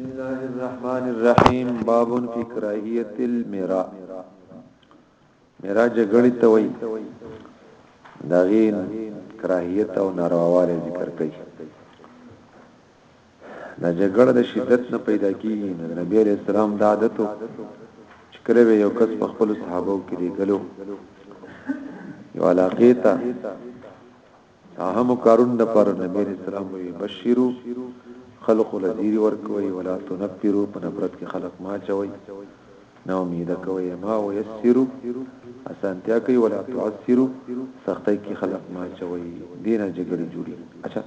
بسم الله الرحمن الرحیم باب فی کراهیت المیرا میرا جګړی ته وای داغین کراهیت او نارواواله ذکر کوي دا جګړه د شدت نه پیدا کیږي نبی علیہ السلام د عادتو چې کله یو کس په خپل صحابه کې دی غلو یو علاقه ته اهمو کارونو لپاره نبی علیہ السلام وی بشیرو خلق لذیر ورکوي ولا تنفرو په نفرت کې خلق ما چوي نو امید کوي ما ويسرو اسانتیا کوي ولا تعسرو سختي کې خلق ما چوي دینه جګړه جوړي اچھا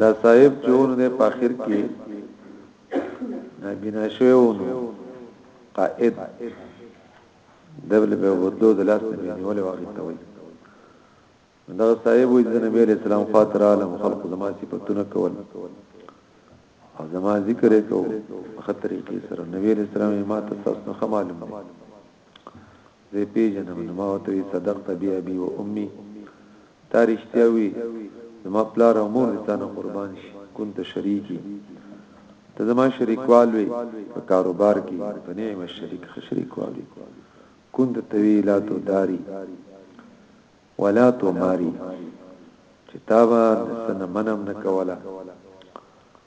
دا صاحب چور دې په اخر کې نبینا شوونو قائد دبل به ودو د لاس نه نیولې واغې ته وي دا صاحب وي د نبی عليه السلام خاطر عالم خلق زما صفاتونه کول او زما ذکر یې کو خطرې کې سره نبی عليه السلام ما ته تاسو نه معلومه زه یې پېژنم، نو ما ورته وویل، صدقت بأبي و أمي، تا رښتیا وویل، زما پلار او مور دې تا نه قربان شي، کنت شریکي، ته زما شریکوال وې په کاروبار کې، فنعم الشریک، ښه شریکوال وې، کنت ته ویل، لا تداري ولا تماري، چې تا به د څه نه منع هم نه کوله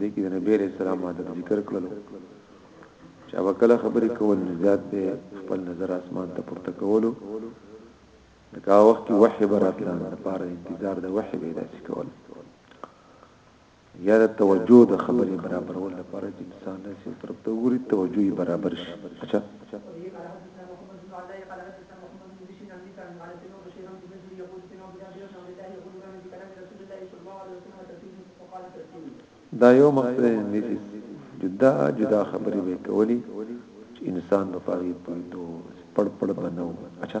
دې کې د نبی عليه السلام باندې ذکر کړلو چې هغه کله خبرې کول نه زیات به خپل نظر اسمان ته پورته کولو دا وخت کې وحي براتله لپاره انتظار د وحي به داسې کول یا د توجه د خبرې برابرول لپاره چې انسان نه سي طرف ته وګوري توجه یې برابر شي اچھا دا یو مقصد یې نه دي جدا جدا خبرې به کولي چې انسان به پاغي پویدو پړ پړ بنو اچھا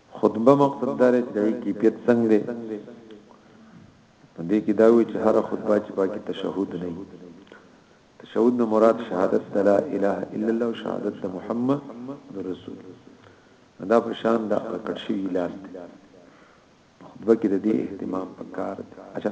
خطبه مقصد دار چې دای کیفیت څنګه دی دې کې دا وی چې هر خطبه چې پاکي تشهود نه تشهود نه مراد شهادت لا اله الا الله او شهادت محمد رسول دا په شان د کټ شي لاس دی خطبه کې د دې اهتمام پکار دی اچھا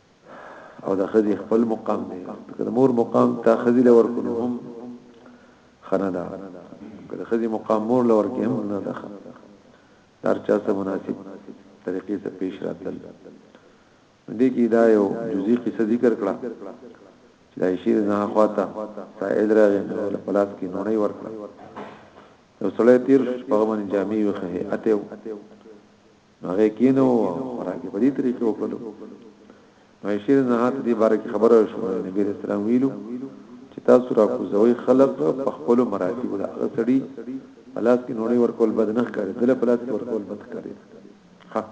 او د خزي خپل مقام دی که د مور مقام تا خزي لور کړو هم خنه ده که د خزي مقام مور لور کې هم نه ده دار چا سره مناسب طریقې سره پیش راتل دې کې دا یو جزئی قصه ذکر کړه چې د عائشې نه خواته سائل راغی نو له پلاس کې نونې ورکړه یو سړی تیر په باندې جامې وخه اته نو هغه کینو خوراکي په دې طریقې وکړو نو شیر نه هات دې باره کې خبره شو نبی رسول الله ویلو چې تاسو را کوزوي خلق په خپل مراتب له هغه سړي پلاس کې نوړې ورکول بد نه ښکاري دله پلاس کې ورکول بد ښکاري ها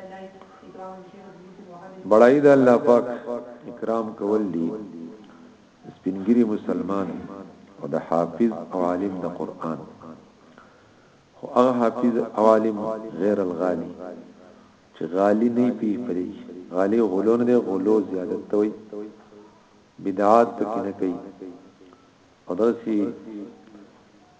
قال بړای د الله پاک اکرام کول دي سپینګری مسلمان او د حافظ او عالم د قران خو هغه حافظ او عالم غیر الغالی چې غالی نه پی پری غالی غلون دی غلو زیادت توي بدعات پکې نه کوي او داسي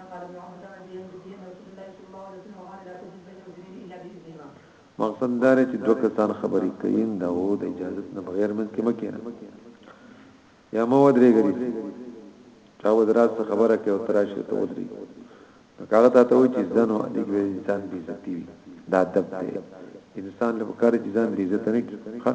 نقال ابن عمرو سنه دي يقول فيهم رسول الله صلى الله عليه وسلم وقال لا تجلس بين اذنين الا باذنهما مقصد دا دی چې دوه کسان خبرې کوي دا و د اجازه نه بغیر من کې مکینه یا مو ودرې غري چا ودرات څخه خبره کوي او تراشه ته ودرې هغه ته ته و چې ځنو د انسان بي عزتي وي دا ادب دی انسان له کار چې ځان بي عزت نه کوي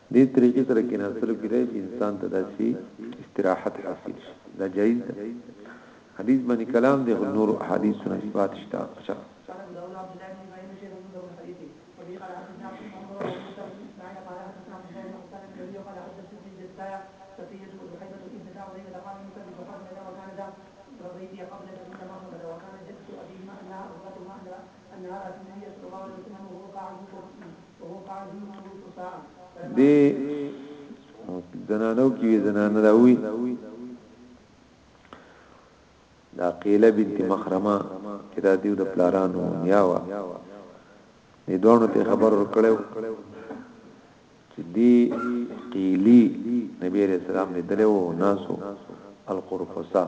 دې طریقې سره کیناستلو کیدای شي انسان ته داسي استراحت حاصل شي دا جایز ده حدیث باندې کلام دی خو نور احادیث نه اثبات شته اچھا قبل تكون مهما وكان جد أبيهما أنها أبوتهما أن دی زنانو کې زنان راوي دا قیله بنت مخرمه چې دا دیو د پلارانو نیاوه دې دوه ته خبر ورکړو چې دی قیلی نبی عليه السلام دې دلو ناسو القرفصا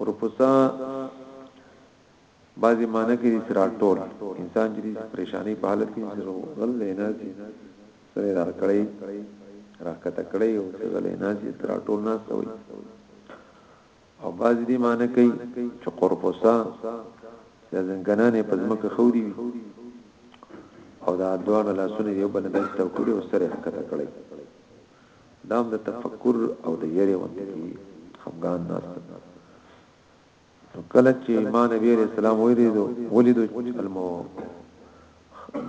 قرفصا بعضی معنی کښې دي چې راټول انسان چې دي څه پریشانۍ په حالت کښې دي څه غلی ناست دي سره را کړی را کته کړی او څه غلی ناست دي څه راټول ناست وي او بعضی دي معنی کوي چې قرفصا یا زنګنانې په ځمکه خوري وي او دا دوه لاسونه یو بل داسې تاو کړي او سره ښکته کړي دام د تفکر او د یری وانت کی خفغان ناست نو کله چې ما نبی عليه السلام ولیدو ولیدو المو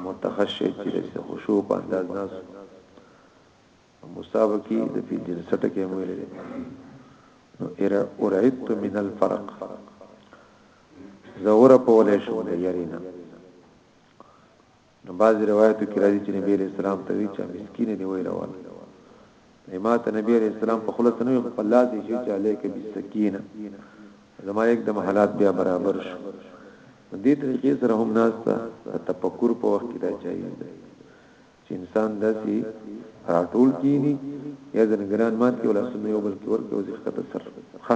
متخشی چې خشوع په انداز ناس مصاب کی د فی جلسه ټکه ویل نو ار اورعت من الفرق زور په ولې شو د یرینا نو بعضی روایتو کی راځی چی نبی علیه السلام ته وی چا مسکین دی وی راوله نو ما ته نبی علیه السلام په خلص نه په لاس یې شو چې علیک بالسکینه زما یک دم حالات بیا برابر شو دې طریقې سره هم ناستا تفکر په وخت کې دا چایي چې انسان داسي راټول کینی یا د نگران مات کې ولا سمې یو بل کې ورکه وځي خطر سر ها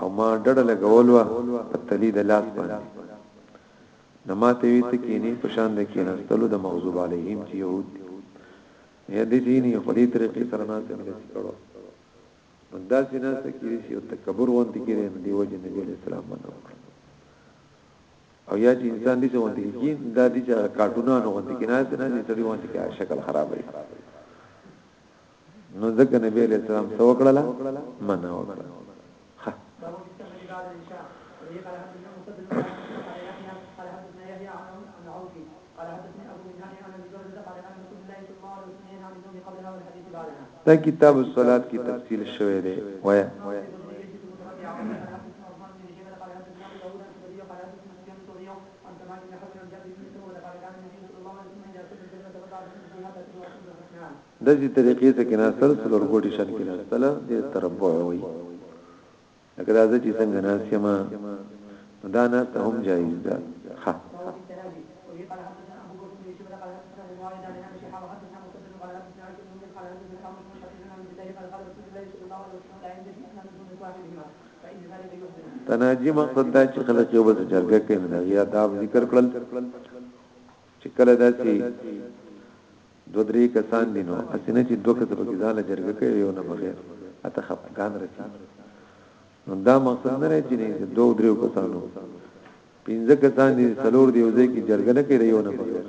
او ما ډډه لګول و په تلی د لاس باندې نو ما ته وی ته کینی په شان د کیناستلو د مغضوب علیهم چې يهود دي یا دې دي نه خو دې طریقې سره نه څه ملي کړو نو دا سینا څه کیږي چې تکبر وانت کیږي نو دی وجه نبی اسلام باندې او یا چې انسان دې څه وانت کیږي دا دې چې کارټونانو وانت کیږي نه دې سړي وانت کیږي شکل خراب وي نو ځکه نبی علیہ السلام څه وکړله منع وکړه دا کتاب الصلات کی تفصیل شوه دی وایا داسې طریقې ته کېناستل څلور ګوټي شان کېناستل دې تربع وي لکه دا چې څنګه ناس یم دا ناس ته هم جایز ده ها تناجی مقصد دا چې خلک یو بل جرګه کوي نه یا دا ذکر کړل چې کله داسې دوه درې کسان دي نو اسې نه چې دوه کسه پکې ځان له جرګه کوي یو نه بغیر اته خپګان رسي نو دا مقصد نه رې چې نه دوه درې کسانو پنځه کسان دي څلور دی یو ځای کې جرګه نه کوي یو نه بغیر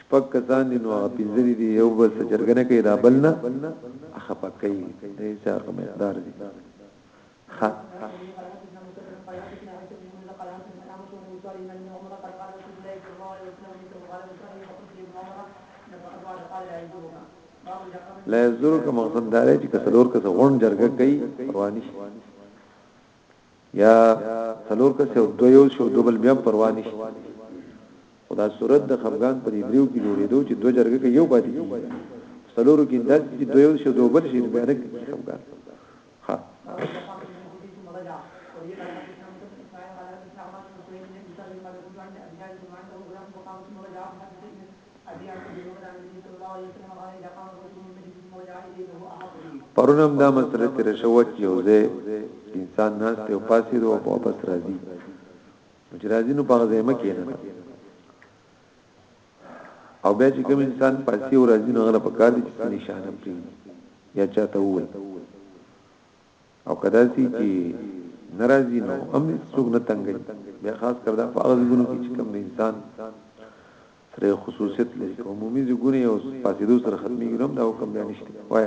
شپږ کسان دي نو هغه پنځه دي یو بس جرګه نه کوي دا بل نه خپکې دې څه مقدار دي خه لا زرو که مقصد دا دی چې کسلور کس غون جرګه کوي رواني شي یا څلور کس یو دو یو شو دوبل بیا پرواني شي خدا صورت د خفغان پر دریو کې جوړېدو چې دو جرګه کې یو پاتې کیږي څلورو کې داسې چې دو یو شو دوبل شي بیا نه کیږي خفغان پرونم دا مسله تر شو چې یو ځای انسان ناس ته پاسې دوه په واپس راځي مجرازینو په ځای مکه نه او بیا چې کوم انسان پاسي او راځي نو غره په کار دي چې نشانه پری یا چاته وای او کدا سي چې ناراضي نو هم څوک نه تنګي بیا خاص کر دا په هغه ګونو کې چې کوم انسان سره خصوصیت لري عمومي ګونه او پاسي دوه سره ختمي ګرم دا حکم بیا نشته وای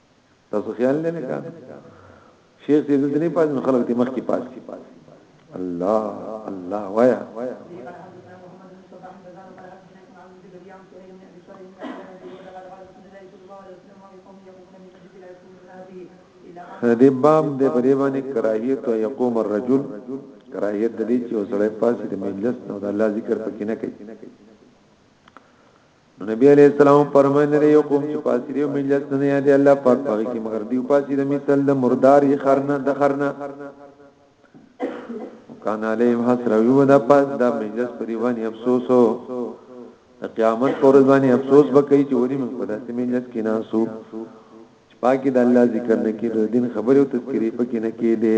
تاسو خیال نه نه کار شیخ دې دې نه پاس نو خلک دې مخ کې پاس الله الله وایا دې باب دې په دې باندې کراهیت او یقوم الرجل کراهیت دې چې وسړی پاسې د مجلس نو د الله ذکر پکې نه کوي نو نبی علیہ السلام فرمایلی یو قوم چې پاسری او مجلس نه یادې الله پاک پاک کې مگر دی پاسې د مثال د مردار یې خرنه د خرنه کان علیهم حسر یو د پاس د مجلس پر باندې افسوس او قیامت پر باندې افسوس وکړي چې وري موږ په داسې مجلس کې ناسو پاکي د الله ذکر نه کېدو دین خبرې او تذکرې پکې نه کېده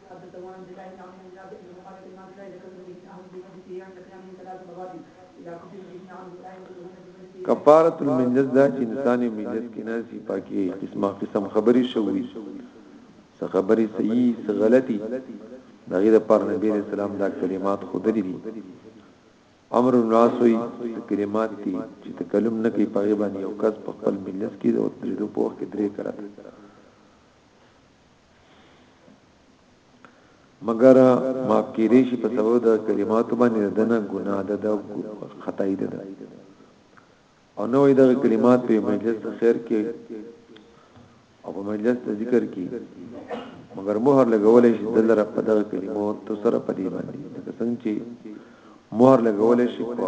حضرت ابوعامر زیدہ ابن عامر بن نافع ابن مخارق المازنی له کلب بن احمد بن ابي سيان له قيام من ثلاث بوادي الى كفر بن عامر ابراهيم بن ابن بن کفاره المنجز دا چې انسان یو منجز کې نه سي پاکي قسمه قسم خبري شوې څه خبري صحیح څه غلطي دغه د پر نبی رسول الله دا کلمات خود دي امر ناسوي کلمات دي چې تکلم نه کوي په غیبه یو کس په خپل ملت کې د اوترېدو په وخت کې درې کرات مګر ما کېدې شي په سبب د کلماتو باندې دنه ګناه ده د خدای ده او نو د کلمات په مجلس خیر کې او په مجلس د ذکر کې مګر مهر لګولې شي د لره په دغه کلمو تو سره په دې باندې څنګه چې مهر لګولې شي په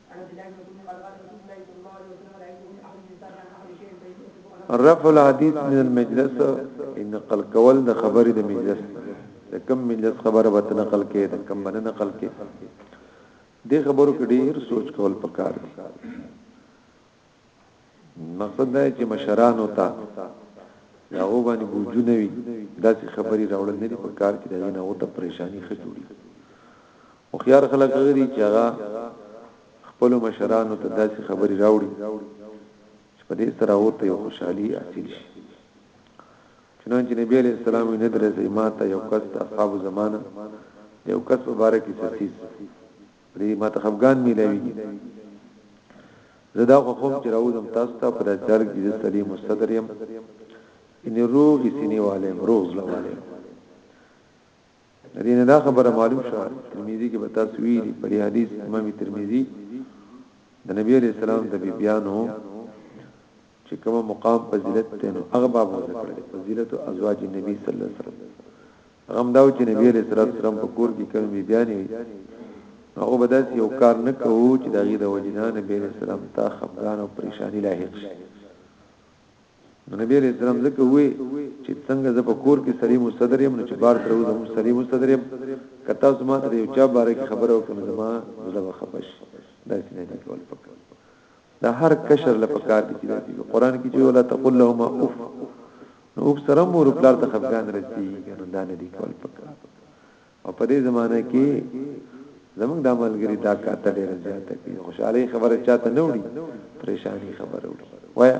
رفع الحديث من المجلس ان قل کول د خبرې د مجلس د کم مجلس خبره به نقل کې د کم باندې نقل کې د خبرو کې ډیر سوچ کول پکار دي مقصد دا چې مشرانو ته دا او باندې بوجونه وي داسې خبري راوړل نه دي په کار چې دا نه او ته پریشانی ښه جوړي او خيار خلک غري چې هغه خپل مشرانو ته داسې خبري راوړي چې په دې سره او ته یو خوشحالي حاصل شي چنانچه نبی علیہ السلام نه درځي ما ته یو کس د اصحاب زمانه یو کس مبارک سسیس دې ماته خفغان ملاويږي زدا خو خوم چې راوځم تاسو ته پر چل کې د سړي مستدر يم ان روغ سینې والے روغ زړه والے دې نه دا خبره معلوم شوه ترمذی کې به تاسو ویلي پر حدیث امام ترمذی د نبی علیہ السلام د بیانو چې کوم مقام فضیلت ته نو هغه باب ذکر فضیلت ازواج النبی صلی الله علیه وسلم هغه داو چې نبی عليه الصلاه والسلام په کور کې کوم بیبيانی وي هغه به داسې یو کار نه کوو چې دغه د وجنه نبی عليه السلام ته خفګان او پریشانی لاحق شي نبی عليه السلام ځکه وی چې څنګه ز په کور کې سړی مستدر يم نو چې بار تر وځم سړی مستدر يم کته زما ته یو چا باره کې خبره وکړم زما زړه خپش داسې نه کول پکې دا هر کشر له پکار دي چې د قران کې چې ولا تقول لهما اوف نو اوف سره مور پلار ته خفقان رسي کنه دا نه دي کول پکار او په دې زمانه کې زمونږ د عملګری دا کاته ډېر زیاته کې خوشحالي خبره چاته نه وړي پریشانی خبره وړي وایا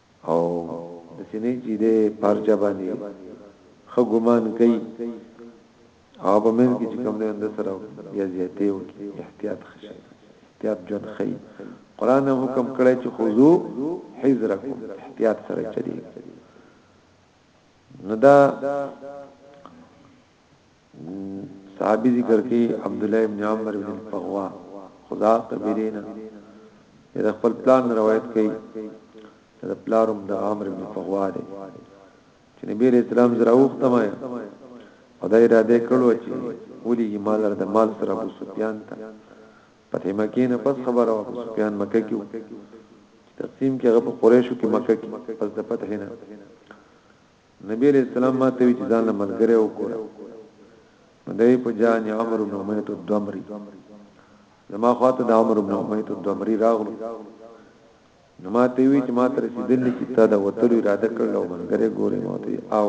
او د سینې چي دی پر چا باندي ښه ګمان کوي او په منځ کې چې کوم دی اند سره یا زیاتې او احتیاط خشي احتیاط جون خي قران حکم کړی چې خذو حذرکم احتیاط سره چلی نو دا صحابي ذکر کوي عبد الله ابن عمر ابن الفغوا خدا قبيلينا د خپل پلان روایت کوي د پلارم د عمر ابن فغوا دی چې نبی رسول اسلام زرا وخته ما او دا اراده کړو چې ولي مال د مال سره ابو سفیان ته پته مکه نه پس خبره ابو سفیان مکه کې تقسیم کې هغه په قریشو کې مکه کې پس د پته نه نبی علیه السلام ما ته وی چې ځان له ملګری وګوره نو دی په جان عمر بن امیت الدمری زما خواته د عمر بن امیت الدمری راغلو نو ما ته وی چې ما ته رسیدل چې تا د وتلو اراده کړل او ملګری ګورې ما ته او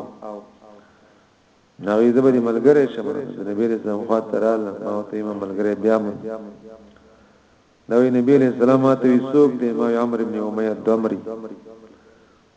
ناوی زبر ملګری شم د نبی علیه السلام خواته رااله ما ته یې ملګری بیا مون نوې نبی علیہ السلام ته وسوک دی ما عمر ابن امیہ دمری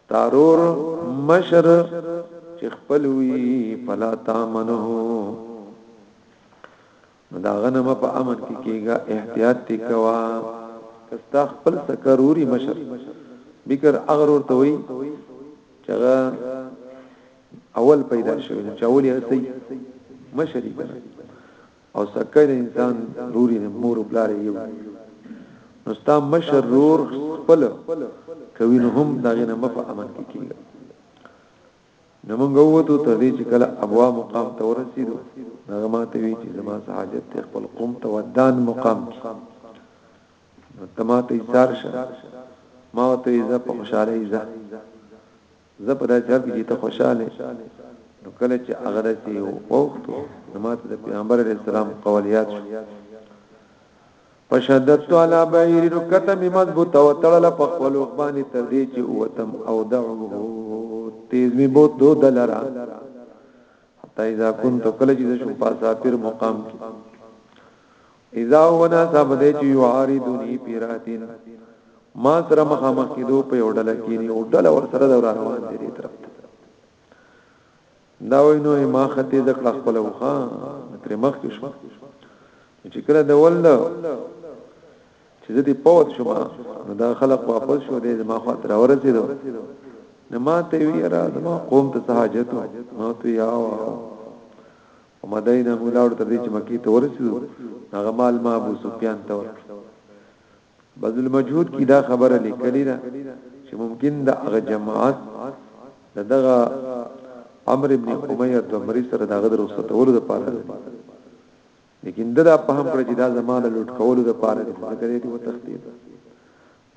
ستارور مشر چې خپل وی فلا تامنه دا غنم په امن کې کېګا احتیاط تی کوا کستا خپل سکروري مشر بکر اغرور ته وی چې اول پیدا شوی چې اول یې سي مشري کړ او سکه د انسان روري نه مور او پلار یو نو ستا مشر رور خپل کوي نو هم دغه نه مفه امن کې کیږي نو موږ وته ته دې چې کله ابوا مقام ته ورسېدو هغه ما ته وی چې زما حاجت ته خپل قوم ته ودان مقام کې نو تما ته ایثار شه ما ته یې په خوشاله یې زه په داسې حال کې چې ته خوشاله نو کله چې هغه داسې وختو نو ماته د پیغمبر علی السلام قول یاد شو فشدت علی بعیر نو کتم مضبوط او تړل په خپل باندې تر دې چې اوتم او دعوه تیز می بو دو دلرا حتی اذا كنت کله چې شو پاسا پیر مقام کې اذا ونا ثابت چې یعارضنی پیراتین ما سره مخامخ کېدو په یو ډله کې نه او ډله ور سره دوران روان دي دې طرف ته دا وینو ما خته د کړه خپل وخا تر مخ کې شو چې کله د ول چې زه دې پوت شوم نو دا خلک واپس شو دې ما خاطر ورسېدو نو ما ته ویرا زما قوم ته حاجت نو ته یا او مداین هم ولاړو تر دې چې مکې ته ورسېدو هغه مال ما ابو سفیان ته ورکړ بذل مجهود کی دا خبره لیکلی ده چې ممکن د هغه جماعت دغه عمر ابن امیه دمری سره دغه درو ستولو د پاره دی لیکن دا په هم کړی چې دا زمانه لوټ کولو د پاره دی ځکه دې ته تخطیب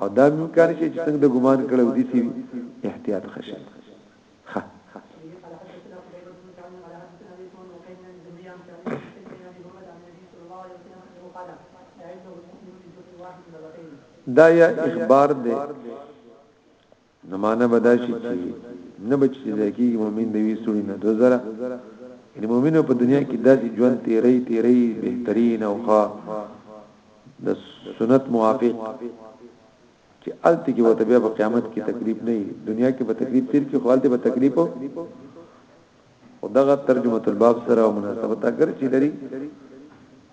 او دا امکان شي چې څنګه د ګمان کړو دي سي احتیاط خشه خه دا یا اخبار دی نو معنا به دا شي چې نه به چې ځای کېږي مؤمن د وی سړي نه دو زره یعنی مؤمن په دنیا کې داسې ژوند تیرې تیرې بهترین او ښه د سنت موافق چې الته کې وته بیا په قیامت کې تکلیف نه وي دنیا کې به تکلیف تیر کې خپلته به تکلیف او دغه ترجمه الباب سره مناسبت اگر چې لري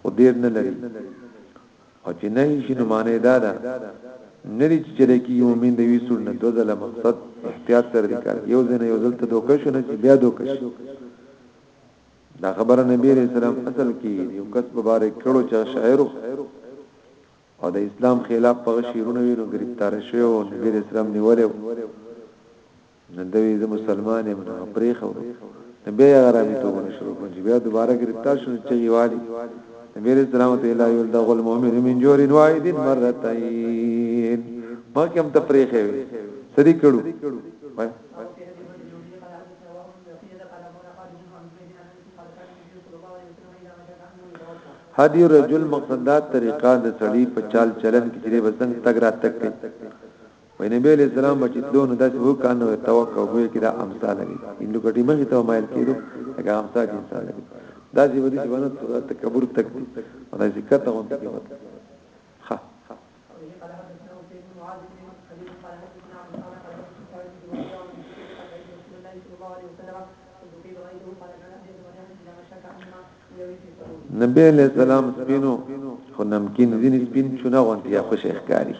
او ډیر نه لري او چې نه یې شنو معنی دا ده نری چې چلې کې یو مين دی وسول نه دوه ځله مقصد احتیاط سره دی کار یو ځنه یو ځل ته دوکه شو نه چې بیا دوکه شي دا خبره نبی رسول الله اصل کې یو کس مبارک کړو چې شاعرو او د اسلام خلاف په شیرونه ویلو گرفتار شو او نبی رسول الله نیولیو نو ده وي زه مسلمان يم نو پريښودو نو بيا يې غرامي توبونه شروع کړل چې بيا دوباره ګرفتار شو چغي والي نبی علیہ السلام ته لا یول دغل مؤمن من جور واحد مرتين مکم ته پریخه وي سری کړو هدي رجل مقصد دا طریقه د سړی په چال چلن کې چې بسنګ تګ را تک وای نبی علیہ السلام بچی تلو نو داسې هو کان نو توقع هو کې دا امثال دي هندو کټي مخ ته مایل کېدو هغه امثال دي انسان دي دا چې ودی چې باندې صورت تکبر تک دي او دا ذکر ته غونډه کې وته ها نبی علیہ السلام سپینو خو نمکین ځینې سپین چونه غونډي یا خوش اخکاری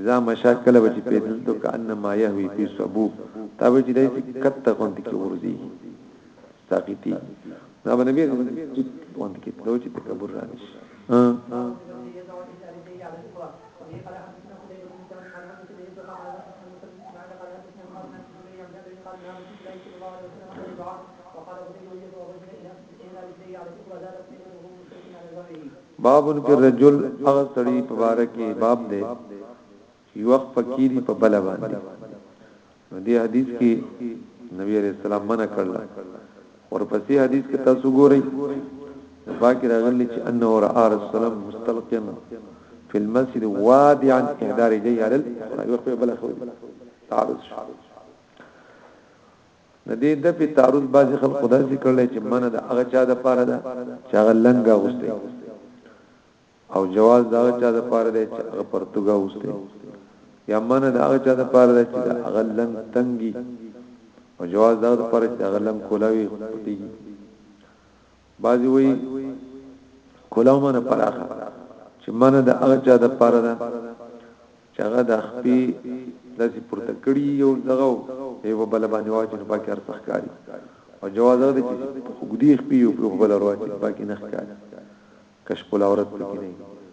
اذا مشاکل بچی پیدل تو کانما یهوی فی صبو تا بچی دای کته غونډي کې ورځي ساقیتی دا باندې به غونډي کې دوی چې تکبر رانیش ها باب فی الرجل هغه سړی په باره کې باب دی چې وخت فقیری په بل باندې نو دی حدیث کې نبی علیہ السلام منع کړل ورپسې حدیث کې تاسو ګورئ باقی راغلی چې انه را رسول الله مستلقم فی المسجد وادعا احدار جی علی الاخرى یو په بل خو تعرض د دې د په تعرض بعضی خلک خدا ذکر لای چې منه د هغه چا د پاره ده چې هغه لنګ غوسته او جواز د هغه چا د پاره ده چې هغه پرتګا غوسته یا منه د هغه چا د پاره ده چې هغه لنګ تنګي او جواز د هغه پاره چې هغه لنګ کولاوي پټيږي بعضی وی کلاو معنی پراخه چې معنی د هغه چا د پاره ده چې هغه د خپې داسې پورته کړی یو دغه یو بل باندې واچ نه پاکي ارڅ ښکاری او جواز ده چې خګدي خپې یو په بل ورواچ پاکي نه ښکاری کشف العورت پکې نه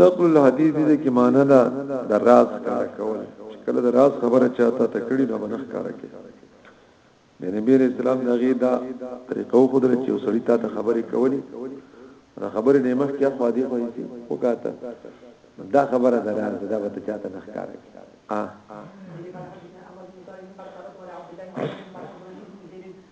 نقل الحديث دې کې معنا ده د راز کار کول کله د راز خبره چاته تکړی نه منخ کار کوي د نبی رسول الله دغه دا طریقو خدای چې وسړی ته خبرې کولې دا خبرې نه مخ کې خو دې خو دې وکاته دا خبره ده راځه دا به چاته نه ښکار کوي ا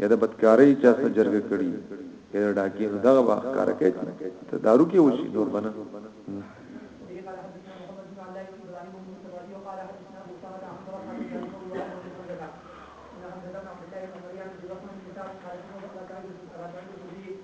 یا د بدکارۍ چا څه جرګه کړي یا د ډاکې نو دغه به ښکاره کوي ته دارو کې وشي نور بنه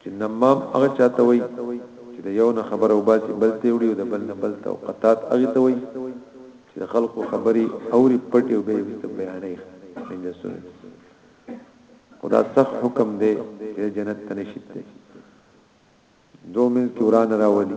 چې نمام هغه چا ته وایي چې د یو نه خبره وباسي بل ته یې وړي او د بل نه بل ته او قطات هغه ته وایي چې د خلکو خبرې اوري پټې او بیا یې وروسته بیانوي من السنت خدا سخت حکم دی چې جنت ته نشیت دی دو منځ کې وران راولي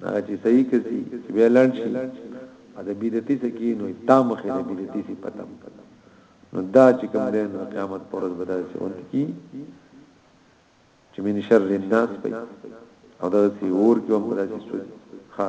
دا چې صحیح کې چې به لاړ شي ا د بدعتي سکی نو تام خې د بدعتي سي پتم نو دا چې کوم دی نو قیامت پر ورځ بدل شي اون کی چې من شر الناس پي او دا چې اور کې هم بدل شي ها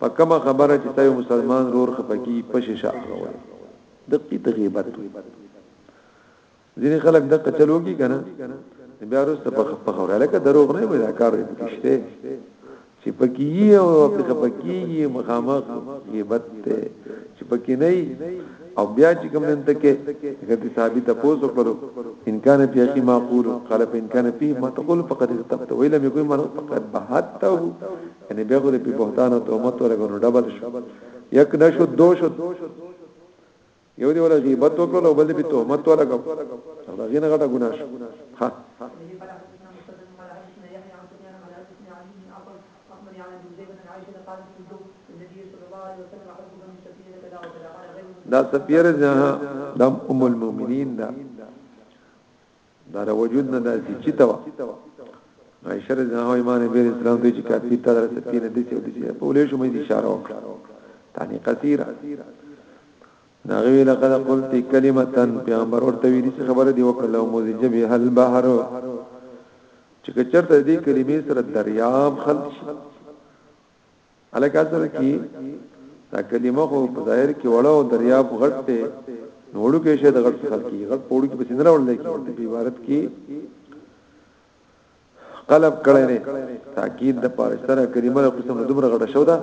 په کومه خبره چې تاسو مسلمان رور خپکی پښه شاخوي دقی ته غیبت ځینې خلک د قچلوږي کنه بیا وروسته په خبره لکه دروغ نه وي دا کار پکشته چې پکې او په پکې یې مخامخ غیبت ته چې پکې نه او بیا چې کوم نن تکې کته ثابت پوسو کړو ان کان فی اخی معقول قال ان کان فی ما تقول فقد استبت ویل مې کوئی مرض فقد بهته یعنی بیا خو دې په بهتان او تهمت ولګو نو ډبل شو یک نشو دو شو یو دی ولا غیبت وکړو او بل دې په تهمت ولګو دا غینه غټه ګناه شو ها دا سپیر جها دم ام المؤمنین دا دا د وجود نه داسي چې توا عائشہ رضی الله عنها امام بیر اسلام دوی چې کافی تر سپی نه دي چې دي په ولې شو مې اشاره وکړه تانی قصیره ناغوی لقد قلت کلمه پیغمبر ورته وی دي خبره دی وکړه او موزجه به هل بحر چې چرته دې کلمې سره دریاب خلق شي الکه سره کی دا کلمه خو په ظاهر کې وړه او دریاب غټ ته نوړو کې شه د غټ څخه کی غټ پوړو کې پسندره وړل کی په عبارت کې قلب کړي نه تاکید د پاره سره کلمه له قسم دومره غټه شو دا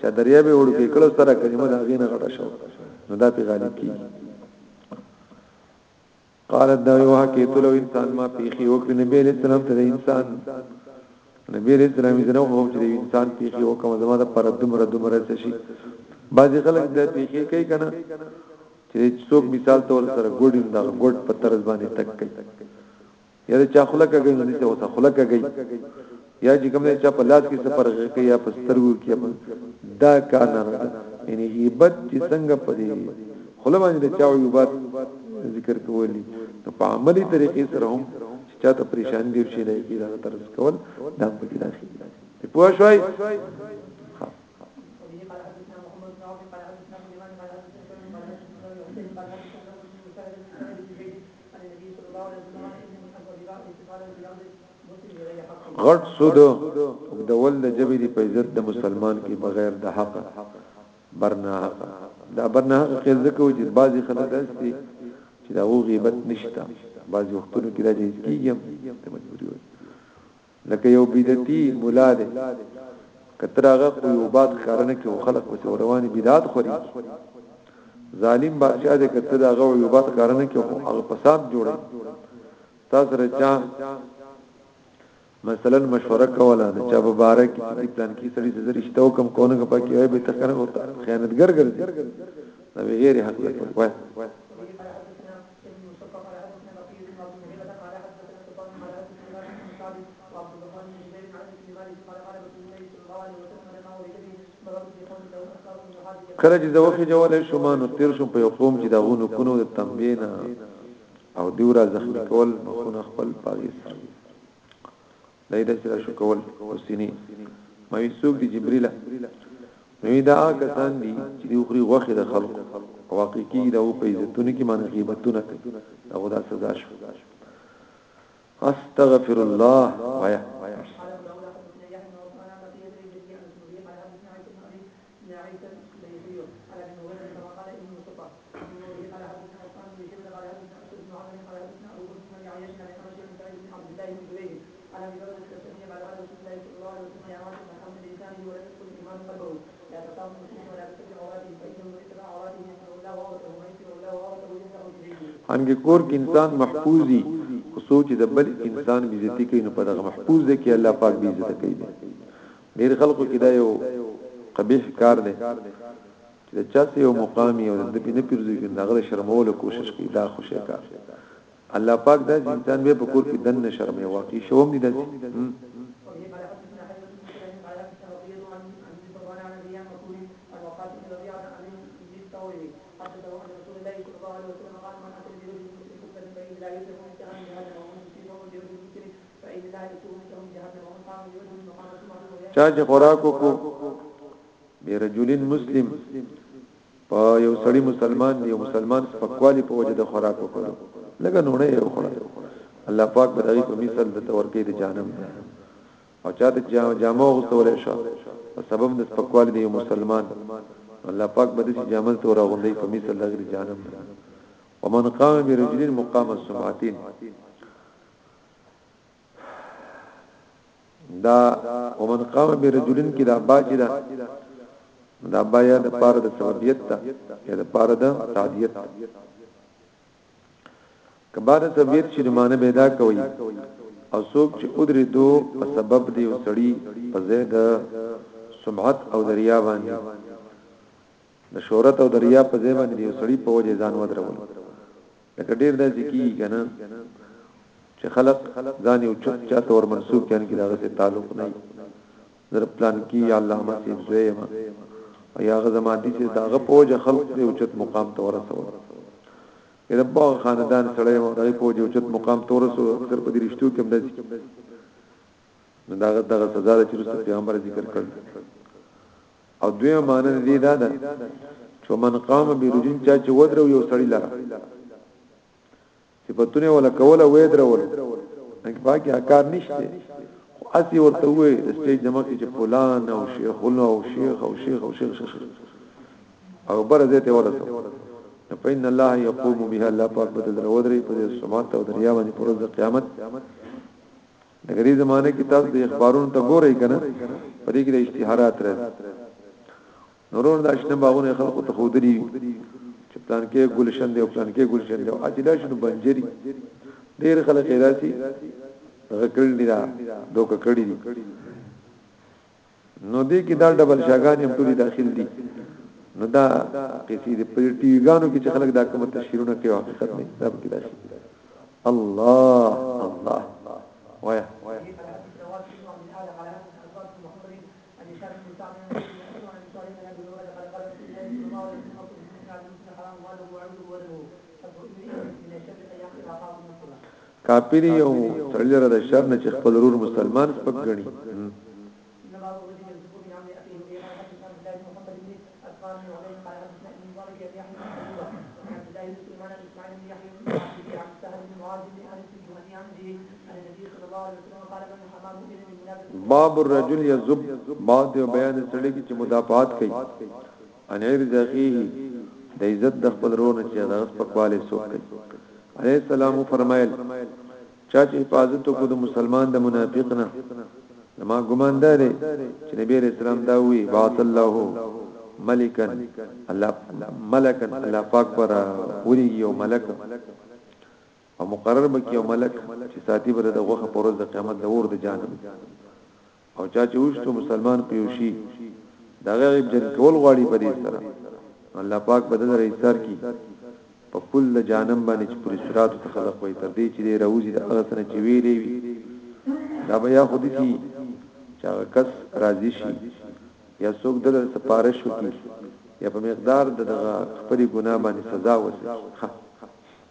چې دریاب وړو کې کله سره کلمه دا غینه غټه شو نو دا په غالب کې قالت دا یو حقیقت لو انسان ما پیخي وکړي نبی علیہ السلام ته انسان نبی علیہ السلام دې نو خو چې انسان پیخي وکم زما د پر دمر دمر څه شي بعضی خلک د پیخي کوي کنه چې څوک مثال تور سره ګډي دا ګډ په طرز باندې تک کوي یره چا خلک کوي نو دې ته وسه خلک کوي یا چې کوم چې په لاس کې سفر کوي یا په سترګو کې دا کار نه یعنی غیبت چې څنګه پدې خله باندې د چاو یوبات ذکر کولی نو په عملی طریقې سره هم چې چاته پریشان دي شي نه کیږي دا ترس کول دا په کې داخلي په پوه شوي غټ سود د ول د جبې دی په عزت د مسلمان کې بغیر د حق برنا حق دا برنا حق خیر ځکه و چې بعضی خلک داسي چې دا و غیبت نشته بعضی وختونو کې دا جې کیږي ته مجبوری وي لکه یو بدعتي مولا دی کترغه په یو باد کارنه کې خلک په رواني بدعت خوري ظالم بادشاہ دې کته دا غو یو بات کارنه کې هغه فساد جوړي تا سره چا مثلا مشوره کوله د چا په باره کې چې پلان کې سړي څه رښتیا وکم کونه کا پکې وي به تخنه وتا خیانتګر ګرځي دا غیر حق دی وای کله چې زوخه جوړه شوم نو تیر شوم په یو قوم چې دا غونو کونو د تنبیه نه او دیو را زخمی کول مخونه خپل پاغي سر دای د سره شو کول وسینی مې څوک دی جبريل نو دا کسان دي چې دی خوري غوخه د خلق واقع کی دا په عزتونه کې مان غیبتونه کوي دا خدا سزا شو استغفرالله وایا لا تقام المسلمين ولا تتبع عوراتهم فإنه من اتبع عوراتهم يسمع الله وعورته ومن يسمع الله وعورته يسمع جبريل انګه کور کې انسان محفوظي خو سوچ د بل انسان بیزتی کوي نو په دغه محفوظ ده کې الله پاک بیزت کوي ډیر خلکو کې دا یو قبیح کار دی چې د چا څه یو مقام یو د پینې پیرځي کې دغه شرمولو کوشش کوي دا خوشی کار الله پاک دا انسان به په کور کې دن نه شرمې واقعي شوم دي داسې چا چې خوراک وکړو برجلین مسلم په یو سړی مسلمان دی او مسلمان سپکوالی په وجه د خوراک وکړو لګه نوړې یو خوړه الله پاک به دغه په مثال د تورکې د جانم ده او چاته جامو غوستول شو په سبب د سپکوال دی مسلمان الله پاک به دې جامل تور غوندې په مثل لګري جانم ومن قام برجلین مقام السمعتین دا ومن قام برجلن کې دا با چې دا دا با یا د پاره د سببیت ته یا د پاره د تعدیت کبار سببیت چې معنی پیدا کوي او څوک چې ادری دو په سبب دی او سړی په زید سمعت او دریا باندې د شهرت او د ریا په ځای باندې یو سړی په وجه ځان ودرول لکه ډیر داسې کیږي کنه چې خلق ځان یو چوپ چاته ور منسوب کین کې دغه سره تعلق نه در پلان کې علامه سیب زویما او یا غزما دي چې داغه پوجا خلق یو چت مقام ته ورسول کله په خاندان سره یو دای پوجا یو چت مقام ته ورسول اکثر په دې رښتو کې مدد نو داغه دغه سزا چې پیغمبر ذکر کړل او دوی معنی د دې دا ده چې من قام برجن چا چې ودرو یو سړی لره صفاتونه ولا کوله وې درول نګ پاکي کار نشته خو اسی ورته وې د سټیج دماغ کې چې فلان او شیخ او شیخ او شیخ او شیخ شیخ او بر دې ته ورته فإن الله يقوم بها الله پاک بدل ودري په سمات او دریا باندې پر ورځ قیامت لکه دې زمانه کې تاسو د اخبارونو ته ګورئ کنه په دې کې د اشتهارات راځي نورور د اشنه باغونه خلکو ته خودري چې پلان کې ګلشن دی او پلان کې ګلشن دی او اجلا شنو بنجري ډېر خلک راځي غکړل دي دا دوک کړی دي نو دې کې دا ډبل شاګان هم ټولي داخل دي نو دا قصې دې په ټي وي ګانو کې چې خلک دا کوم تشهیرونه کوي حقیقت نه دا به کېدای شي الله الله وای کافر یې او سړی لره د شر نه چې خپل رور مسلمان سپک ګڼي باب الرجل یذب بعد بیان سړی چې مدافعات کوي عن عرض اخیه، د عزت د خپل ورور نه چې د هغه سپکوالی څوک کوي؟ علیه السلام وفرمایل، چا چې حفاظت وکړو د مسلمان د منافق نه، زما ګومان دا دی چې نبي علیه السلام دا وویل، بعث الله ملکا، الله ملکا، الله پاک به راولېږي یو ملک او مقرر به کړي یو ملک چې ساتي به د غوښه پر ورځ د قیامت د اور د جهنم. او چا چې وشتو مسلمان په یو شي دا غیر جن کول غواړي په دې سره الله پاک به دغه ایثار کی په پل د جانم باندې چې پر صراط ته خلق وي تر دې چې راوځي د هغه سره چې ویلې وي دا بیا خود کی چا کس راضی شي یا څوک دغه سپارښت وکړي یا په مقدار دغه خپل ګناه باندې سزا وسي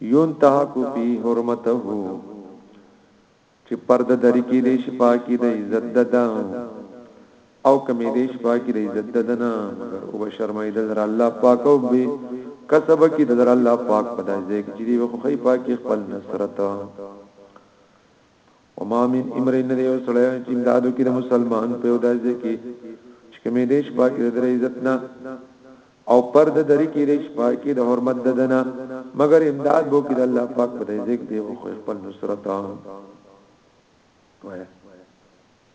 ينتهک فيه حرمته چې پرده دري کې دې شپه کې د عزت ددا او کمې دې شپه کې د عزت ددنا مگر او بشرمای د در الله پاک او به کسب کې د در الله پاک پدای ځای کې چې دی خو خی پاکي خپل نصرت وما من امرئ نه یو سړی چې امداد وکړي د مسلمان په یو داسې ځای کې چې کمې دې شپه کې د عزت نه او پر د درې کې دې شپه کې د حرمت ددنه مګر امداد وکړي د الله پاک په دې ځای کې دی خو خپل نصرت وایي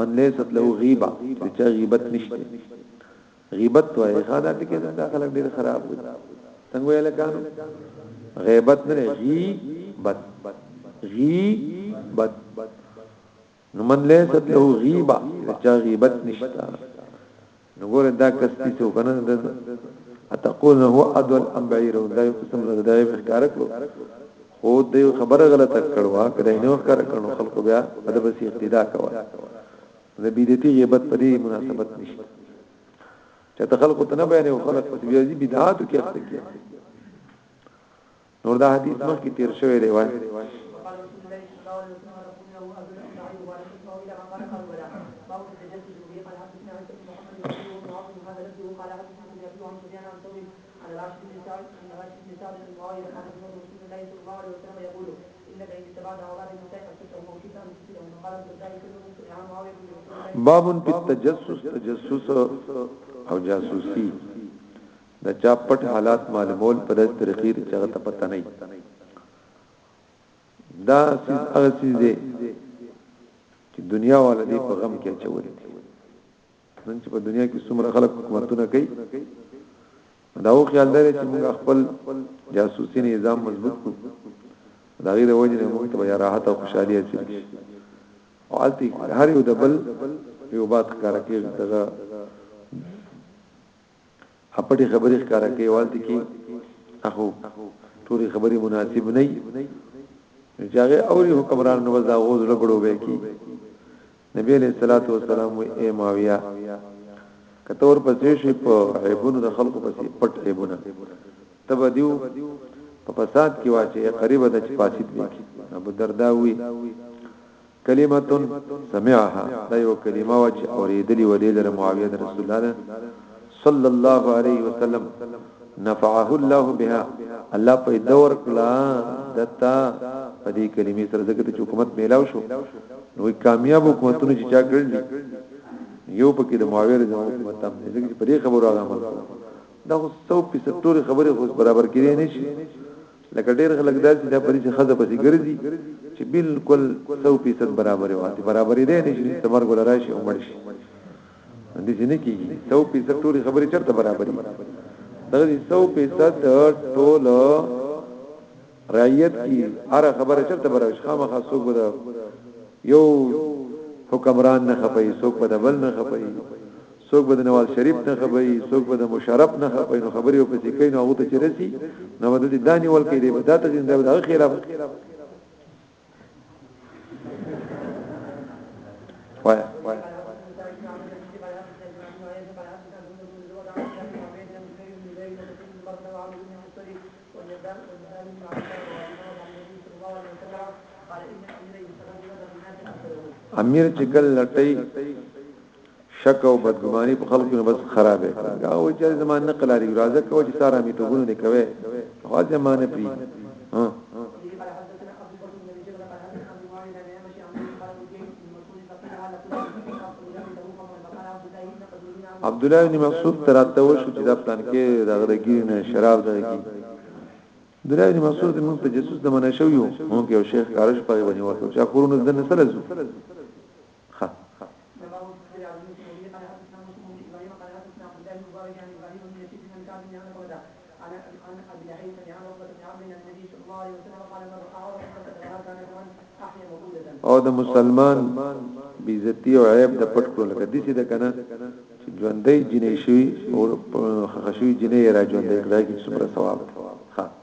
من لیست له غیبه د چا غیبت نشته غیبت وای خدا ته کې دا خلک ډیر خراب وي څنګه ویل کانو غیبت نه غیبت غیبت نو من لیست له غیبه د چا غیبت نشته نو ګوره دا کس پیسې وکنه د اتقول هو ادول ام بعیر دا یو قسم له دای په ښکار کړو خو د خبره غلطه کړو کړه نو ښکار کړو خلق بیا په دې بس اقتدا کوه د بدعتي غیبت په دې مناسبت نشته چې ته خلق ته نه بیانې او خلق په دې بدعاتو کې اخته کې نور دا حدیث مخکې تیر شوی دی وای باب په تجسس تجسس او جاسوسي د چا پټ حالات معلومول په داسې طریقې چې هغه ته پته نه وي دا سیز هغه سیز دی چې دنیا والا دی په غم کې اچول دي نن چې په دنیا کې څومره خلک حکومتونه کوي دا و خیال لري چې موږ خپل جاسوسي نظام مضبوط کړو دا غیر وجه نه موږ ته بیا راحت او خوشحالي اچي او التی هر یو دبل یو بات کار کوي دغه خپټي خبري ښکارا کوي والته کې اخو ټوري خبري مناسب نه وي چاغه اوري حکمران نو دا غوز لګړو به کی نبی علیہ الصلوۃ والسلام اے معاویہ کتور پسې شي په عیبونو د خلکو پسې پټ عیبونه تب دیو په فساد کې واچي قریب د چپاسیت وکي ابو دردا وی کلمه سمعها دا یو کلمه وا چې اوریدلی و دې در معاویه در رسول الله صلی الله علیه وسلم نفعه الله بها الله په دور کلا دتا په دې کلمې سره ځکه چې حکومت میلاو شو نو کامیاب حکومتونه چې چا کړل یو پکې د معاویر د حکومت تم دې ځکه په دې خبرو هغه عمل دا خو 100% ټول خبره خو برابر کړي نه شي لکه ډیر خلک داسې دا پرې چې خزه پسې ګرځي چې بالکل 100% برابر وي برابرې دي نشي چې مرګ ولا راشي او مړ شي د دې نه کیږي 100% ټول خبرې چرته برابر دي دا 100% ټول رعیت کی هر خبره چرته برابر شي خامخا څوک به یو حکمران نه خپي څوک په بل نه خپي څوک به د نواز شریف نه خبري څوک به د مشرف نه خبري نو خبري او پسې کین او ته چرسي نو به د دانی ول کې دی به دا ته زنده به خلاف وای وای امیر چې کله لټي شک او بدګماني په خلکو نه بس خرابې دا و چې زمان نه قلاري راځه کو چې سارا می ته ګونه کوي خو زمانه پری ها عبد الله بن مسعود تراته وشو چې دا پلان کې دغه ګیر نه شراب دغه کې دلای بن مسعود موږ ته جسوس د منشو یو مونږ یو شیخ کارش پای ونی ورته چا کورونه د نسل زو او د مسلمان بیزتی او عیب د پټ کول کدي چې د کنه چې ژوندۍ جنې شي او خشوي جنې را ژوندۍ کړای کی څومره ثواب ها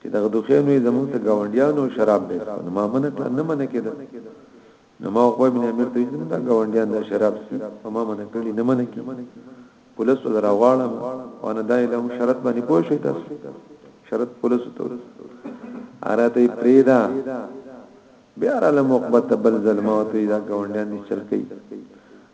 چې دغه دوخه نو زموږ ته گاونډیانو شراب به نو ما منه کړ نه منه کېده نو ما خو ابن امیر ته چې دا گاونډیان دا شراب سي ما منه کړی نه منه کی پولیس ولر غواړم او نه دای لهم شرط باندې پوه شئ تاسو شرط پولیس ته اراته پریدا بیا را لمقبت بل ظلمات دا گاونډیان دي چل کوي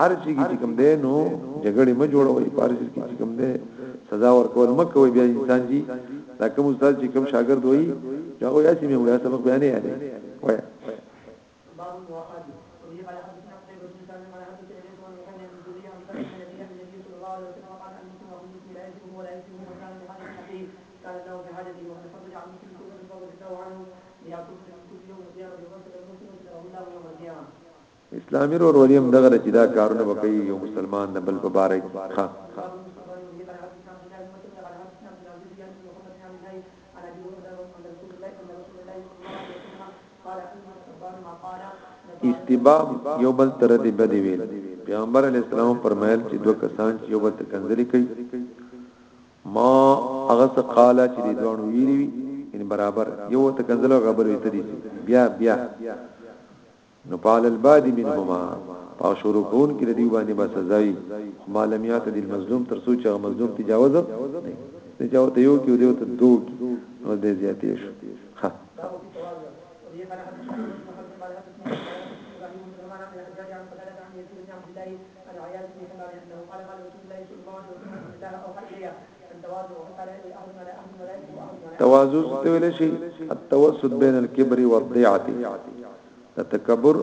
هر شي کې کوم دی نو جګړې ما جوړوي هر شي کې کوم دی سزا ورکول مکوي بیا انسان جی دا کوم استاد چې کوم شاګرد وایي هغه یې سمې وایي سبق بیان یې یادې وایي اسلامي رور وریم دغه چې دا کارونه وکړي یو مسلمان د بل په باره کې ښه استباب یو بل تر دې بدی ویل پیغمبر علی السلام فرمایل چې دوه کسان چې یو بل تکنځري کوي ما هغه څه قال چې دې دوه ویلي ان برابر یو تکنځل او غبر وي تدې بیا بیا نو پال البادی منهما پاو شروع کون کې د دیو باندې با سزاوي مالمیات د مظلوم تر سوچ هغه مظلوم تجاوز نه جاو ته یو کې دیو ته دو نو دې زیاتې شو ها تواضع څه ته ویل شي التوسط بین الكبر والضيعه د تکبر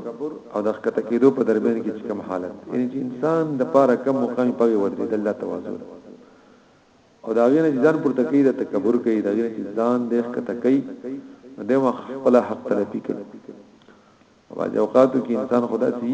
او د خکته کېدو په درمیان کې کوم حالت یعنی چې انسان د پاره کم مقام پوي ودرې د الله تواضع او دا غینه ځان پر تکي د تکبر کوي دا غینه ځان د خکته کوي د مخ خپل حق تلفي کوي او باج اوقاتو کې انسان خدا سي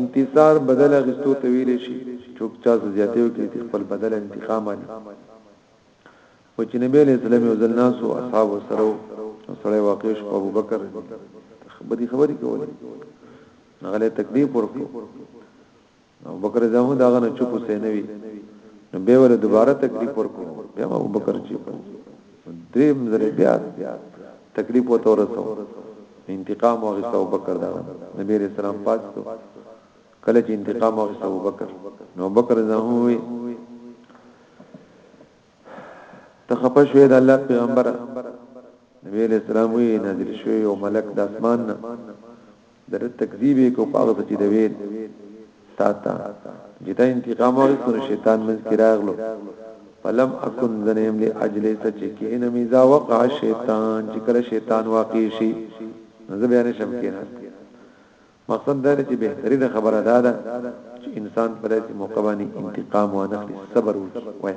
انتصار بدل اخیستو ته ویل شي چوک چا څه زیاته وکړي چې خپل بدل انتقام علي و چې نبی علیہ السلام یو ځل ناس او اصحاب سره او سره واقع شو ابو بکر خبري خبري کوله هغه تکلیف ورکو ابو بکر زمو دا غنه چوپ سینوي نبی ول دوباره تکلیف ورکو بیا ابو بکر چې دویم ځل بیا تکلیف وته ورسو انتقام واغسته ابوبکر دا نبی علیہ السلام پاک شو کله چې انتقام واغسته ابوبکر نو ابوبکر زموي تخپه شوې د الله پیغمبر نبی علیہ السلام وی نازل شوی او ملک د اسمان نه د رد تکذیب یې کو په هغه څه چې د ویل تا ته چې دا انتقام واخیستو نو شیطان منځ کې راغلو فلم اکن زنیم لی اجلس چې کینم اذا وقع شیطان چې کله شیطان واقع شي نو زه بیان شم کینم مقصد دا دی چې بهترین خبره دا ده چې انسان په داسې موقع باندې انتقام و نه صبر وکړي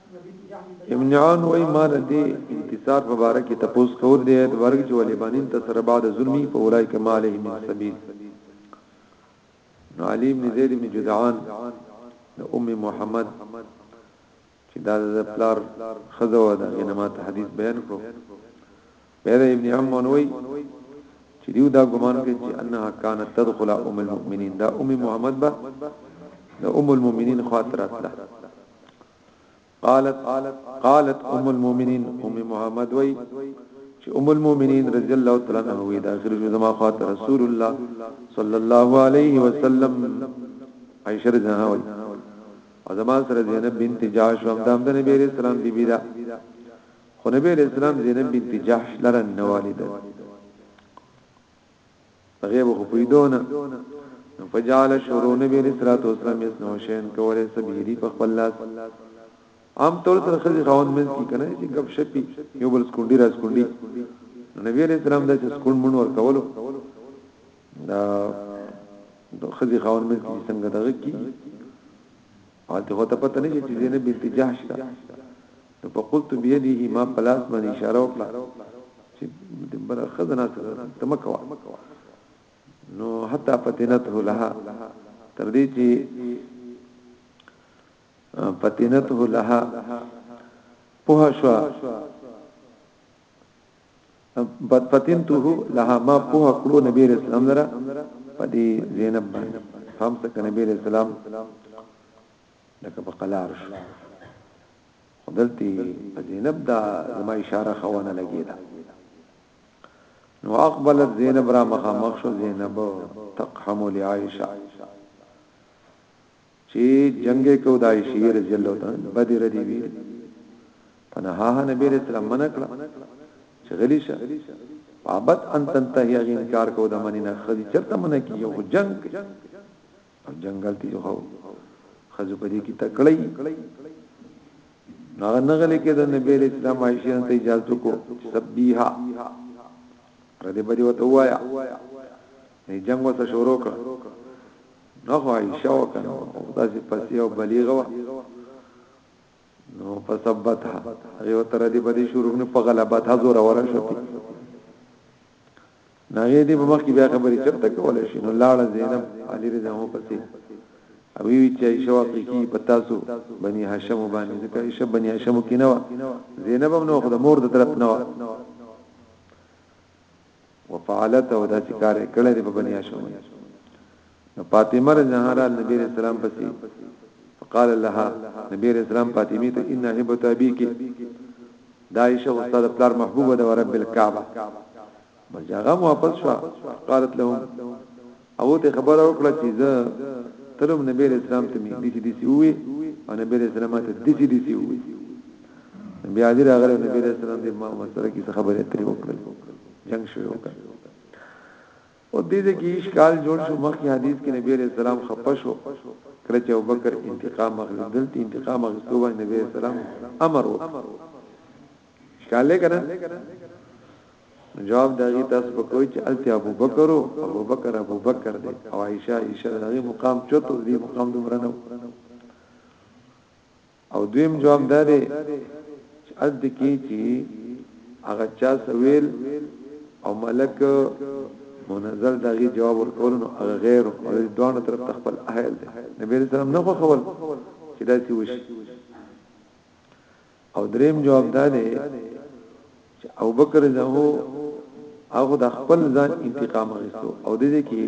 ابن عون وای ما د دې انتصار په باره کې تپوس کول دی د ورګ چې ولې باندې انتصر بعد ظلمي په اولای کې مال هم سبیل نو علي بن زید بن جدعان د ام محمد چې دا د پلار خزو ده ینه ما ته حدیث بیان کړو بیر ابن عمون وی چې دیو دا ګمان کوي چې انها كانت تدخل ام المؤمنین دا ام محمد با دا ام المؤمنین خاطرات له قالت قالت ام المؤمنین ام محمد وی چې ام المؤمنین رضی الله تعالی عنها وی دا اخر جو زما خاطر رسول الله صلی الله علیه وسلم عائشہ رضی الله وی او زما سره زینب بنت جاش او دامدنه بیره سلام بیبی دا خو نبی علیہ السلام زینب بنت جحش لره نه والده غیب خو پیدونه فجعل شروع نبی علیہ الصلوۃ والسلام یسنو شین کوله سبیری په خپل لاس عام طور سره خزي خاون من کی کنه چې غب شپي یو بل سکونډي را سکونډي نبی علیہ السلام د سکون مون ور کولو دا خزي خاون من کی څنګه دغه کی او ته هوته پته نشي چې زینب بنت جحش ده نو په قلت بيدي ما پلاس باندې اشاره وکړه چې د بر خزنه تمکوا نو حتا پتنته لها تر دې چې پتنته لها په شوا بدفتنته لها ما پوها کړو نبی علیہ السلام لرا پدی زینب باندې فهم سک نبی علیہ السلام لکه په قلار شو خدلتی په زینب دا زما اشاره خونه لګیدا نو اقبلت زینب را مخامخ شو زینب تقحم لعائشه چی جنګ یی کو د عائشی رضی الله تعالی بدی ردی وی فنهاها نبی علیہ السلام منع کړه چې غلی شه فابت ان تنتهي هغه انکار کو د منی نه خدي چرته منع کی یو جنگ او جنگل تی هو خزو پدې کی تکړی نو هغه نغلی کې د نبی علیہ السلام عائشہ ته اجازه کو سبیها ردی بدی وته وایا نه جنگ وته شروع کړ نه خو عائشه وکنه او داسې پسې او بلیغه وا نو فثبتها یو تر دې باندې شروع نه په غلبات حضور اور شو پی نغې دې په مخ کې بیا خبرې چرته کولای شي نو لاړه زینب علی رضی الله پسې او وی چې عائشه واقعي په تاسو بني هاشم باندې ځکه عائشه بني هاشم کې نه و زینب هم نو خو د مور د طرف نه و وفعلته او دا چې کار یې کړی دی په بنی هاشم نو فاطمه رضی الله عنها نبی رسول الله پسې فقال لها نبی رسول الله فاطمه ته ان هبت ابيك دا عائشه استاد پلار محبوبه ده رب الكعبه بجاغه واپس شو قالت لهم او ته خبره وکړه چې زه تلم نبی علیہ السلام ته می دسی دسی وی او نبی علیہ السلام ته دسی دسی وی نبی علی راغله نبی علیہ السلام دې ما مسره کی خبره ترې وکړه جنگ شوی وکړه او دې دې کې اشکال جوړ شو مخکې حدیث کې نبی علیہ السلام خپه شو کله چې ابوبکر انتقام اخلي دلته انتقام اخلي باندې نبی علیہ السلام امر وکړ اشکال لګره نو جواب داغي تاسو په کوی چې الته ابو بکر او ابو بکر ابو بکر دی او عائشه عائشه دغه مقام چوتو دی مقام دومره نو او دویم جواب داري چې الته کې چې هغه چا سویل او ملک منزل دغه جواب ورکول نو هغه غیر او دوه طرف خپل اهل دی نبی رسول الله نو خول چې دا سی وشي او دریم جواب دا دی چې ابوبکر له هغه د خپل ځان انتقام غوښتو او د دې کې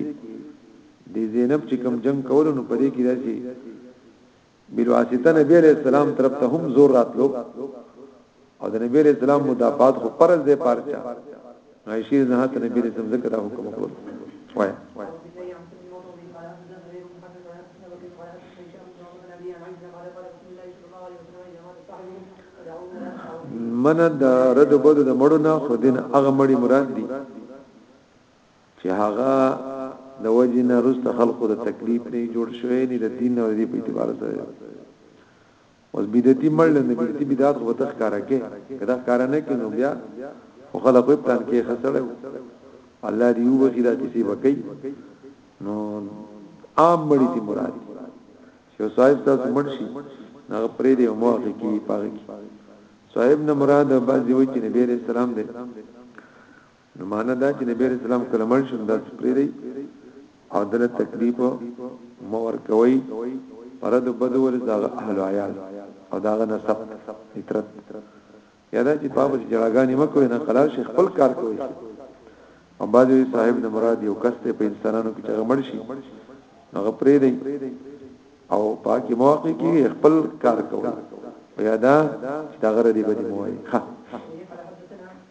د زینب چې کوم جنگ کول نو پرې کې راځي بلواسطه نبی عليه السلام طرف ته هم زور راتلو او د نبی عليه السلام مدافعات خو پرز دې پارچا عائشه رضی الله عنها نبی رسول الله ذکر حکم وکړ وای من د رد بده د مړو نه خو دین هغه مړی مراد دي چې هغه د وجه نه رست خلقو د تکلیف نه جوړ شوی نه د دین او د په اعتبار سره اوس بدعتي مړ نه بدعتي بدعت خو ته ښکارا کې کدا ښکارا نه کې نو بیا خو خلک په پلان کې خسړې الله دې یو وخت دا کسی وکي نو عام مړی دي مراد چې صاحب تاسو مړ شي هغه پرې دې موافق کی پاره کی صاحب نه مراد بعضی وی چې نبی رسول الله دې نو معنا دا چې نبی رسول الله کله مړ شم داسې پرې دی او دله تکلیف مور کوي پرد بد ور زغه اهل عیال او داغه نسب فطرت یادا چې باب جړاګانی مکو نه خلاص شي خپل کار کوي او باجوی صاحب د مراد یو کس ته په انسانانو کې چغه مړ شي هغه پرې دی او پاکي موقع کې خپل کار کوي یادا چې دا غره دی به دی موای ها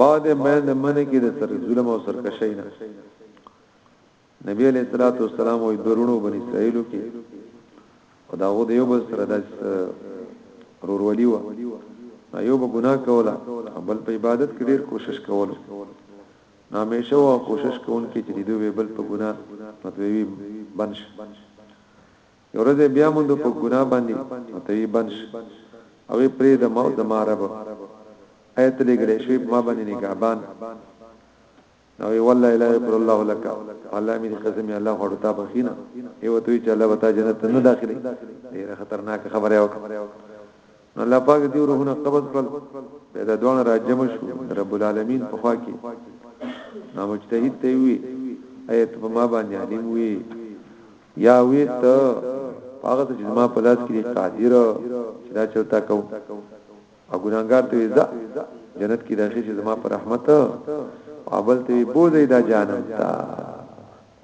بعد مې د منې کې د سر ظلم او سرکشۍ نه نبی علیہ الصلوۃ والسلام او درونو بنی اسرائیلو کې او دا غو د یو بل سره د رورولي و یو به ګناه کوله بل په عبادت کې ډیر کوشش کول نامیشه او کوشش کوونکې چې دوی بل په ګناه مطلبي بنش یو ورځ یې بیا موندو په ګناه باندې نو ته یې بند شه او یې پرېږده ما او زما رب ایا ته لېږلی شوې په ما باندې نګهبان نو وی والله لا یغفر الله لك الله مې قسم الله خو ته بخینه ایو ته چې الله وتا جنت نه داخلي ډیره خطرناک خبره وکړه الله پاک دې روحونه قبض کړل پیدا دوان را جمع شو رب العالمین په خوا کې نو مجتهد ته وی ایت په ما باندې علم وی یا وی ته هغه چې ما په لاس کې قادر چې دا چلتا کو او ګناګار ته ځه جنت کې داخې چې زما پر رحمت او بل ته بوزي دا جانم تا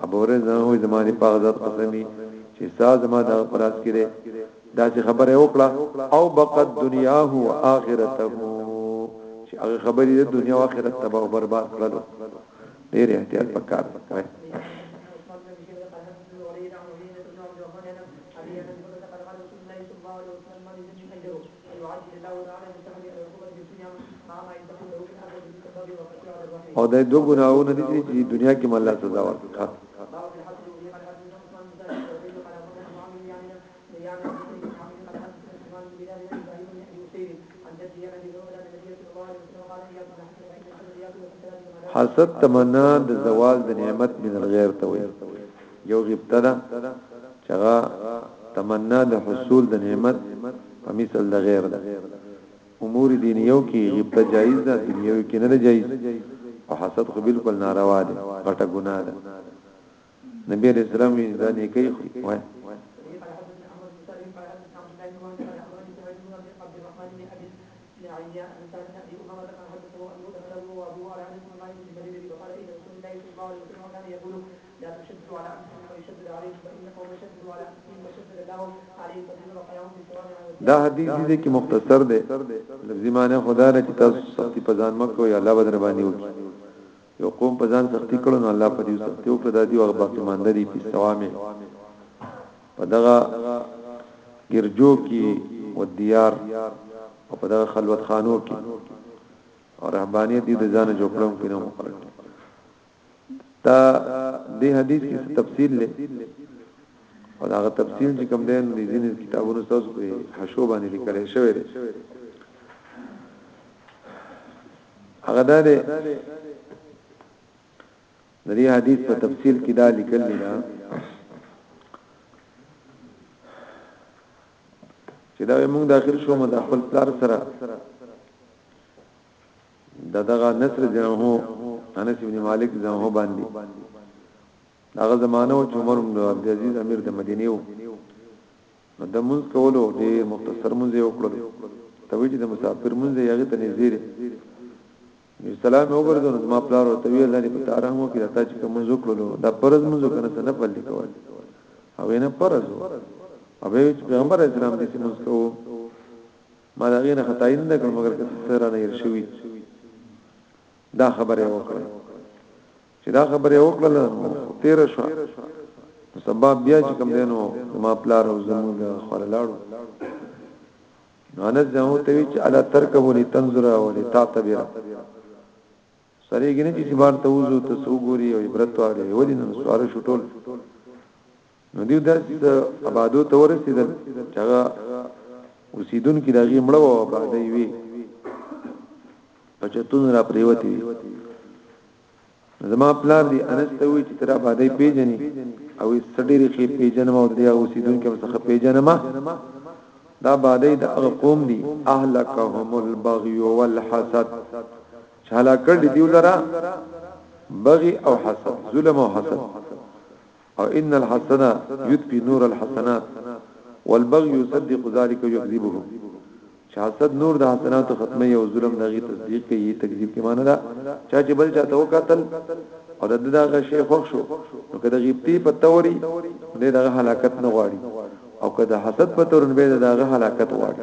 ابو هريره ځان وې زما دې په غزاد قسمي چې ساز زما د پلاس کې ده دا چې خبره وکړه او بقد دنیا هو اخرته چې هغه خبرې د دنیا او آخرت تباہ او برباد کړلو ډېر احتیاط وکړ او دا دوه ګناهونه دي چې دنیا کې مله سزا ورکړه حسد تمنا د زوال د نعمت من الغیر ته وي یو غبطه ده چې هغه تمنا د حصول د نعمت په مثل د غیر ده امور دینیو کې غبطه جایز ده دنیو کې نه ده جایز او حسد خو بالکل ناروا ده غټه ګناه ده نبی علیہ السلام یې ځان یې کوي وای دا تشدد والا او يشدد عليهم فإنه مشدد والا إن مشدد الله عليهم فإنه وقاهم بثوابه وتقواه دا حدیث دې کې مختصر دی لفظي معنی خدا نه چې تاسو سختي پزان مکو یا الله بدر باندې وکړي یو قوم پزان سختي کړو نو الله په دې سختي او کړه دی او باقي ماند دي په ثوامه په دغه ګرجو کې او دیار او په دغه خلوت خانو کې او رهبانيت دې ځان جوړم کینو مقرر دا دې حدیث کې تفصیل لې او دا تفصیل چې کوم دی نو دې ځینې کتابونو تاسو په حشو باندې لیکل شوی دی هغه دا دی د دې حدیث په تفصیل کې دا لیکل دی دا چې دا موږ داخل شو مداخل پلار سره د دغه نصر جنه انس ابن مالک جنه باندې هغه زمانه او عمر بن عبد العزيز امیر د مدینه و نو د منځ کولو د مختصر منځ یو کړو ته وی چې د مسافر منځ یې هغه ته نږدې نو سلام وګرځو نو ما پلار او توی لري په تارمو کې راته چې کوم زکړو دا پرز مونږ کنه څه نه پل لیکول او نه پرز او به پیغمبر اسلام دې چې مونږ کوو ما د هغې نه خطاین نه کړ مګر که څه رانه هیر شوي دا خبره وکړه چې دا خبره وکړه تیر شو سبب بیا چې کوم دینو ما پلار او زمو د خور لاړو انس جنو ته چې الا ترکب ولي تنظر ولي تعتبر سره ګنې چې بار ته وځو ته سو ګوري او عبرت واله ولي نن سوار شټول نو دیو د آبادو ته ورسېدل چې هغه اوسیدونکو د غي مړو آبادې وي پچتون را پریوتی زما پلار دی انس ته وی چې تر آبادې پیجنې او سړي خې پیجنم او د اوسیدونکو څخه پیجنم دا آبادې د قوم دی اهلکهم البغي والحسد چاله کړ دی ولرا بغي او حسد ظلم او حسد او ان الحسنه يطفي نور الحسنات والبغي يصدق ذلك ويكذبه چې حسد نور د حسنات ختمه یو ظلم دغه تصدیق کوي تکذیب کې معنی دا چا چې بل چاته وکتل او د دغه شی خوښ شو نو کله غیبتی په توري نه دغه هلاکت نه غواړي او کله حسد په تورن به دغه هلاکت غواړي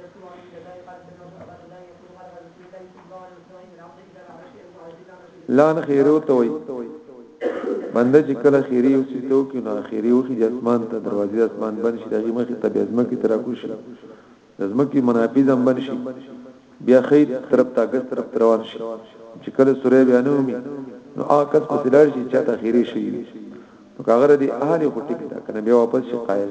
يذكر عند الله قال بن رب أباد الله يقول قال رسول الله صلى الله عليه وسلم إن العبد إذا فعل شيئا فعجز عن شيء لان خيرو ته وي بنده چې کله خيري او سيتو کې نو خيري او خي اسمان ته دروازې اسمان بن شي دغه مخې ته بيزمه کې تر کو شي لازمه کې منافذ هم بن شي بیا خي طرف ته ګس طرف روان شي چې کله سورې بیانو مي نو آکس په سلار شي چې ته خيري شي نو کاغره دي اهلي خټي کې دا کنه بیا واپس شي قائل